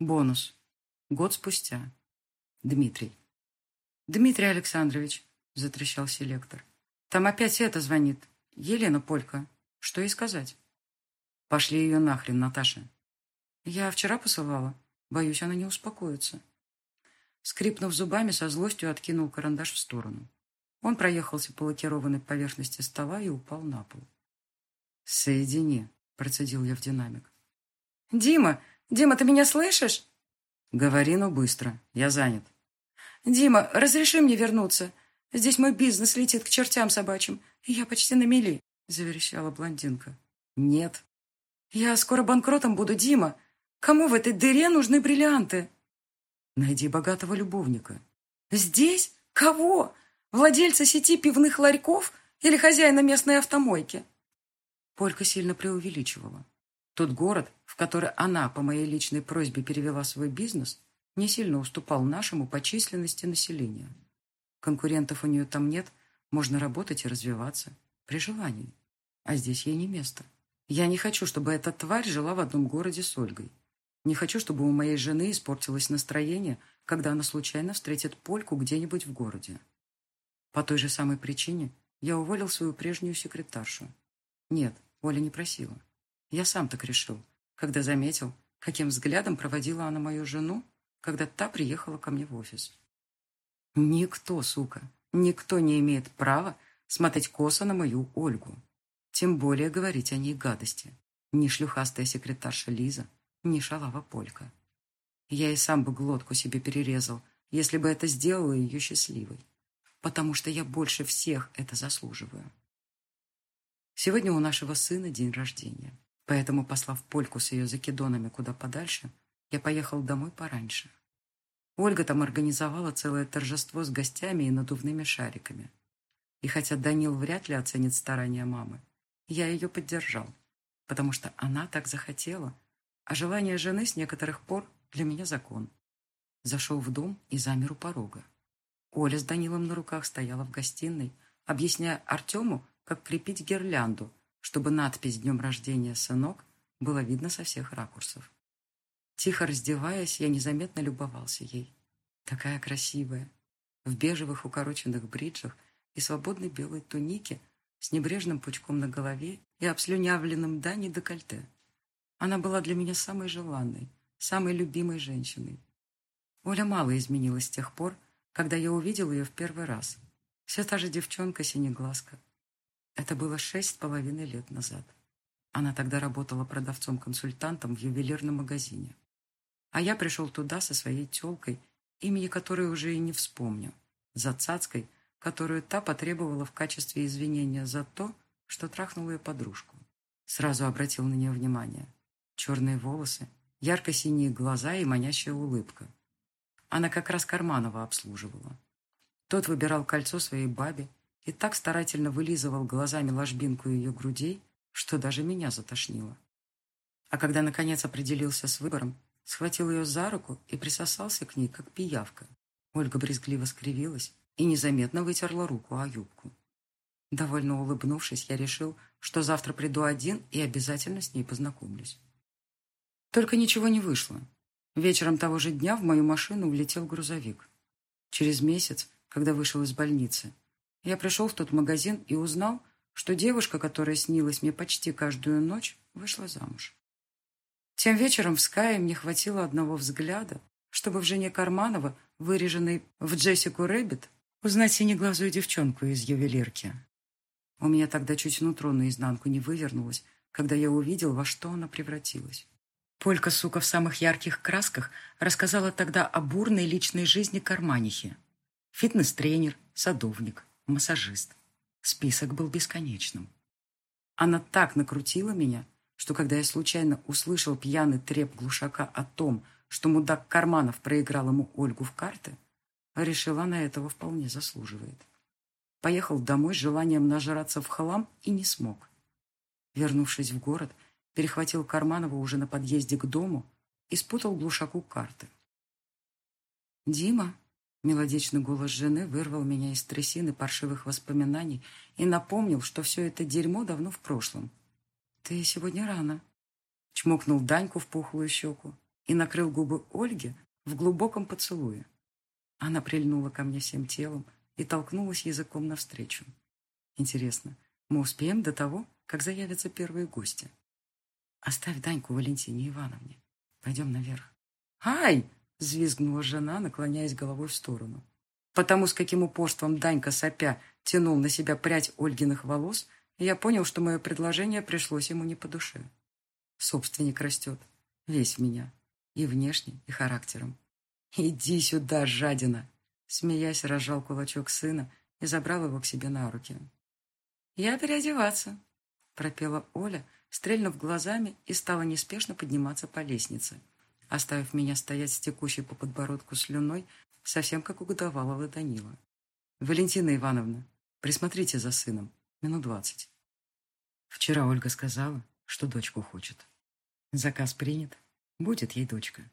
Бонус. Год спустя. Дмитрий. «Дмитрий Александрович», — затрещал селектор, — «там опять это звонит. Елена Полька. Что ей сказать?» «Пошли ее нахрен, Наташа». «Я вчера посылала. Боюсь, она не успокоится». Скрипнув зубами, со злостью откинул карандаш в сторону. Он проехался по лакированной поверхности стола и упал на пол. «Соедини», — процедил я в динамик. «Дима! Дима, ты меня слышишь?» «Говори, но быстро. Я занят». «Дима, разреши мне вернуться. Здесь мой бизнес летит к чертям собачьим, и я почти на мели», — заверещала блондинка. «Нет». «Я скоро банкротом буду, Дима. Кому в этой дыре нужны бриллианты?» «Найди богатого любовника». «Здесь? Кого? Владельца сети пивных ларьков или хозяина местной автомойки?» Полька сильно преувеличивала. Тот город, который она по моей личной просьбе перевела свой бизнес, не сильно уступал нашему по численности населения. Конкурентов у нее там нет, можно работать и развиваться. При желании. А здесь ей не место. Я не хочу, чтобы эта тварь жила в одном городе с Ольгой. Не хочу, чтобы у моей жены испортилось настроение, когда она случайно встретит Польку где-нибудь в городе. По той же самой причине я уволил свою прежнюю секретаршу. Нет, Оля не просила. Я сам так решил, когда заметил, каким взглядом проводила она мою жену, когда та приехала ко мне в офис. Никто, сука, никто не имеет права смотреть косо на мою Ольгу. Тем более говорить о ней гадости. Ни шлюхастая секретарша Лиза, ни шалава Полька. Я и сам бы глотку себе перерезал, если бы это сделало ее счастливой. Потому что я больше всех это заслуживаю. Сегодня у нашего сына день рождения. Поэтому, послав Польку с ее закидонами куда подальше, я поехал домой пораньше. Ольга там организовала целое торжество с гостями и надувными шариками. И хотя Данил вряд ли оценит старания мамы, я ее поддержал, потому что она так захотела, а желание жены с некоторых пор для меня закон. Зашел в дом и замер у порога. Оля с Данилом на руках стояла в гостиной, объясняя Артему, как крепить гирлянду, чтобы надпись «Днем рождения, сынок» было видно со всех ракурсов. Тихо раздеваясь, я незаметно любовался ей. Такая красивая, в бежевых укороченных бриджах и свободной белой тунике с небрежным пучком на голове и обслюнявленным Дани декольте. Она была для меня самой желанной, самой любимой женщиной. Оля мало изменилась с тех пор, когда я увидел ее в первый раз. Все та же девчонка-синеглазка, это было шесть с половиной лет назад. Она тогда работала продавцом-консультантом в ювелирном магазине. А я пришел туда со своей телкой, имени которой уже и не вспомню, за цацкой, которую та потребовала в качестве извинения за то, что трахнула ее подружку. Сразу обратил на нее внимание. Черные волосы, ярко-синие глаза и манящая улыбка. Она как раз Карманова обслуживала. Тот выбирал кольцо своей бабе, и так старательно вылизывал глазами ложбинку ее грудей, что даже меня затошнило. А когда, наконец, определился с выбором, схватил ее за руку и присосался к ней, как пиявка. Ольга брезгливо скривилась и незаметно вытерла руку о юбку. Довольно улыбнувшись, я решил, что завтра приду один и обязательно с ней познакомлюсь. Только ничего не вышло. Вечером того же дня в мою машину влетел грузовик. Через месяц, когда вышел из больницы, я пришел в тот магазин и узнал, что девушка, которая снилась мне почти каждую ночь, вышла замуж. Тем вечером в Скае мне хватило одного взгляда, чтобы в жене Карманова, выреженной в Джессику Рэббит, узнать синеглазую девчонку из ювелирки. У меня тогда чуть нутро наизнанку не вывернулось, когда я увидел, во что она превратилась. Полька, сука, в самых ярких красках рассказала тогда о бурной личной жизни Карманихи. Фитнес-тренер, садовник, массажист. Список был бесконечным. Она так накрутила меня, что когда я случайно услышал пьяный треп глушака о том, что мудак Карманов проиграл ему Ольгу в карты, решила, на этого вполне заслуживает. Поехал домой с желанием нажраться в хлам и не смог. Вернувшись в город, перехватил Карманова уже на подъезде к дому и спутал глушаку карты. «Дима», Мелодичный голос жены вырвал меня из трясины паршивых воспоминаний и напомнил, что все это дерьмо давно в прошлом. «Ты сегодня рано», — чмокнул Даньку в пухлую щеку и накрыл губы Ольги в глубоком поцелуе. Она прильнула ко мне всем телом и толкнулась языком навстречу. Интересно, мы успеем до того, как заявятся первые гости? Оставь Даньку Валентине Ивановне. Пойдем наверх. «Ай!» — взвизгнула жена, наклоняясь головой в сторону. Потому с каким упорством Данька сопя тянул на себя прядь Ольгиных волос, я понял, что мое предложение пришлось ему не по душе. Собственник растет. Весь в меня. И внешне, и характером. «Иди сюда, жадина!» Смеясь, разжал кулачок сына и забрал его к себе на руки. «Я переодеваться», — пропела Оля, стрельнув глазами и стала неспешно подниматься по лестнице, оставив меня стоять с текущей по подбородку слюной, совсем как у годовалого Данила. «Валентина Ивановна, присмотрите за сыном. Минут двадцать». Вчера Ольга сказала, что дочку хочет. Заказ принят. Будет ей дочка.